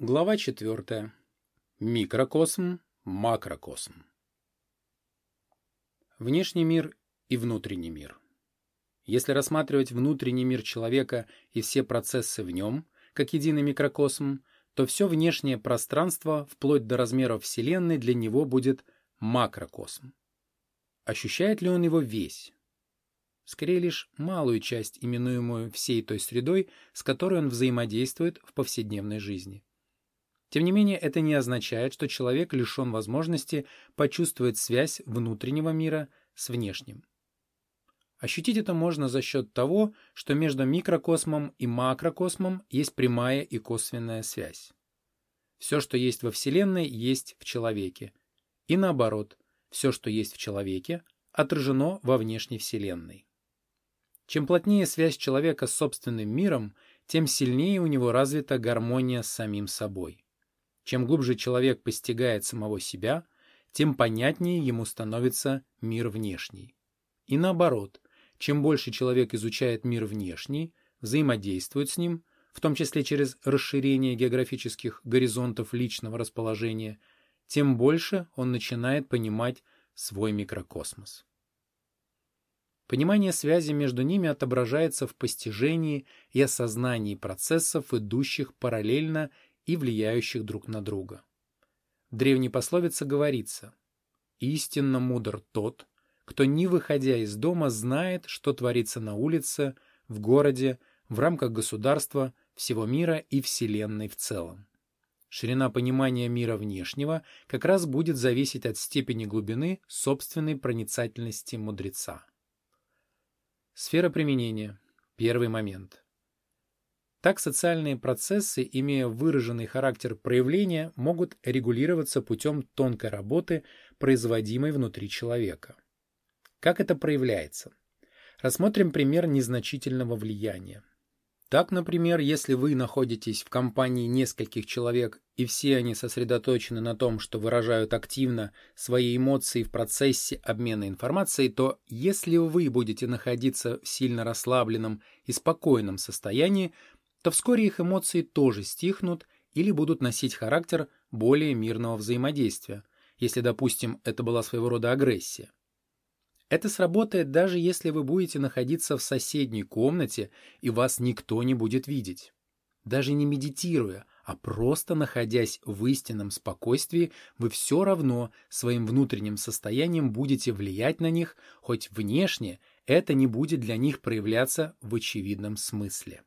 Глава 4. Микрокосм, макрокосм. Внешний мир и внутренний мир. Если рассматривать внутренний мир человека и все процессы в нем, как единый микрокосм, то все внешнее пространство, вплоть до размеров Вселенной, для него будет макрокосм. Ощущает ли он его весь? Скорее лишь малую часть, именуемую всей той средой, с которой он взаимодействует в повседневной жизни. Тем не менее, это не означает, что человек лишен возможности почувствовать связь внутреннего мира с внешним. Ощутить это можно за счет того, что между микрокосмом и макрокосмом есть прямая и косвенная связь. Все, что есть во Вселенной, есть в человеке. И наоборот, все, что есть в человеке, отражено во внешней Вселенной. Чем плотнее связь человека с собственным миром, тем сильнее у него развита гармония с самим собой. Чем глубже человек постигает самого себя, тем понятнее ему становится мир внешний. И наоборот, чем больше человек изучает мир внешний, взаимодействует с ним, в том числе через расширение географических горизонтов личного расположения, тем больше он начинает понимать свой микрокосмос. Понимание связи между ними отображается в постижении и осознании процессов, идущих параллельно и влияющих друг на друга. В древней пословице говорится «Истинно мудр тот, кто, не выходя из дома, знает, что творится на улице, в городе, в рамках государства, всего мира и Вселенной в целом». Ширина понимания мира внешнего как раз будет зависеть от степени глубины собственной проницательности мудреца. Сфера применения. Первый момент. Так социальные процессы, имея выраженный характер проявления, могут регулироваться путем тонкой работы, производимой внутри человека. Как это проявляется? Рассмотрим пример незначительного влияния. Так, например, если вы находитесь в компании нескольких человек, и все они сосредоточены на том, что выражают активно свои эмоции в процессе обмена информацией, то если вы будете находиться в сильно расслабленном и спокойном состоянии, то вскоре их эмоции тоже стихнут или будут носить характер более мирного взаимодействия, если, допустим, это была своего рода агрессия. Это сработает даже если вы будете находиться в соседней комнате и вас никто не будет видеть. Даже не медитируя, а просто находясь в истинном спокойствии, вы все равно своим внутренним состоянием будете влиять на них, хоть внешне это не будет для них проявляться в очевидном смысле.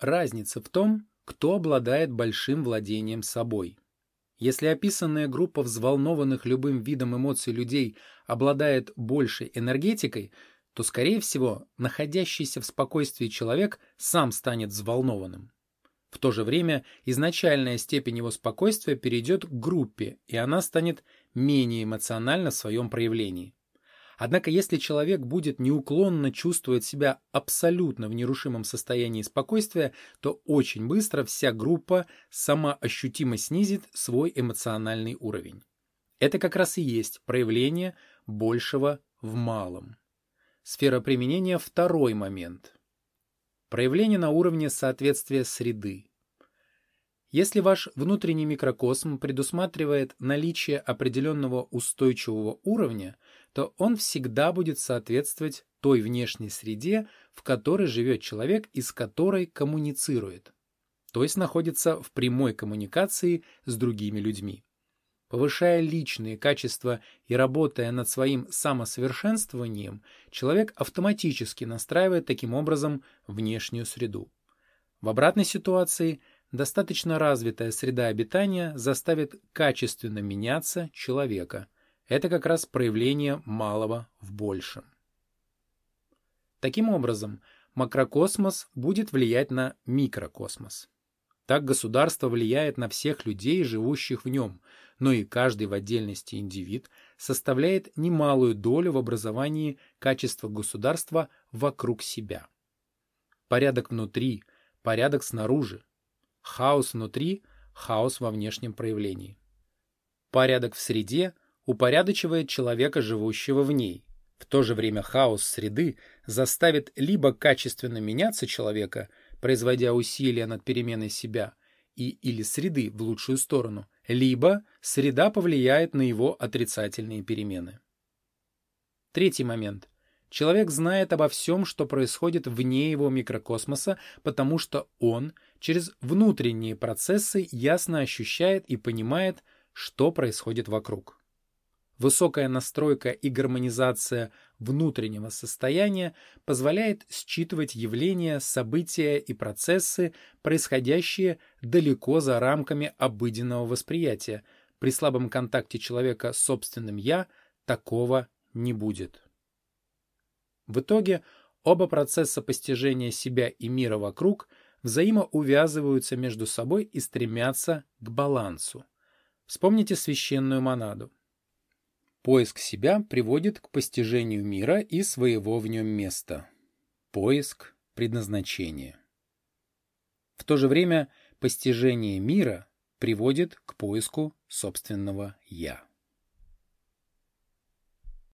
Разница в том, кто обладает большим владением собой. Если описанная группа взволнованных любым видом эмоций людей обладает большей энергетикой, то, скорее всего, находящийся в спокойствии человек сам станет взволнованным. В то же время изначальная степень его спокойствия перейдет к группе, и она станет менее эмоциональна в своем проявлении. Однако если человек будет неуклонно чувствовать себя абсолютно в нерушимом состоянии спокойствия, то очень быстро вся группа сама ощутимо снизит свой эмоциональный уровень. Это как раз и есть проявление большего в малом. Сфера применения – второй момент. Проявление на уровне соответствия среды. Если ваш внутренний микрокосм предусматривает наличие определенного устойчивого уровня, то он всегда будет соответствовать той внешней среде, в которой живет человек и с которой коммуницирует, то есть находится в прямой коммуникации с другими людьми. Повышая личные качества и работая над своим самосовершенствованием, человек автоматически настраивает таким образом внешнюю среду. В обратной ситуации – достаточно развитая среда обитания заставит качественно меняться человека. Это как раз проявление малого в большем. Таким образом, макрокосмос будет влиять на микрокосмос. Так государство влияет на всех людей, живущих в нем, но и каждый в отдельности индивид составляет немалую долю в образовании качества государства вокруг себя. Порядок внутри, порядок снаружи, Хаос внутри, хаос во внешнем проявлении. Порядок в среде упорядочивает человека, живущего в ней. В то же время хаос среды заставит либо качественно меняться человека, производя усилия над переменой себя, и или среды в лучшую сторону, либо среда повлияет на его отрицательные перемены. Третий момент. Человек знает обо всем, что происходит вне его микрокосмоса, потому что он через внутренние процессы ясно ощущает и понимает, что происходит вокруг. Высокая настройка и гармонизация внутреннего состояния позволяет считывать явления, события и процессы, происходящие далеко за рамками обыденного восприятия. При слабом контакте человека с собственным «я» такого не будет. В итоге оба процесса постижения себя и мира вокруг взаимоувязываются между собой и стремятся к балансу. Вспомните священную монаду. Поиск себя приводит к постижению мира и своего в нем места. Поиск предназначения. В то же время постижение мира приводит к поиску собственного «я».